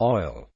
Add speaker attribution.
Speaker 1: oil.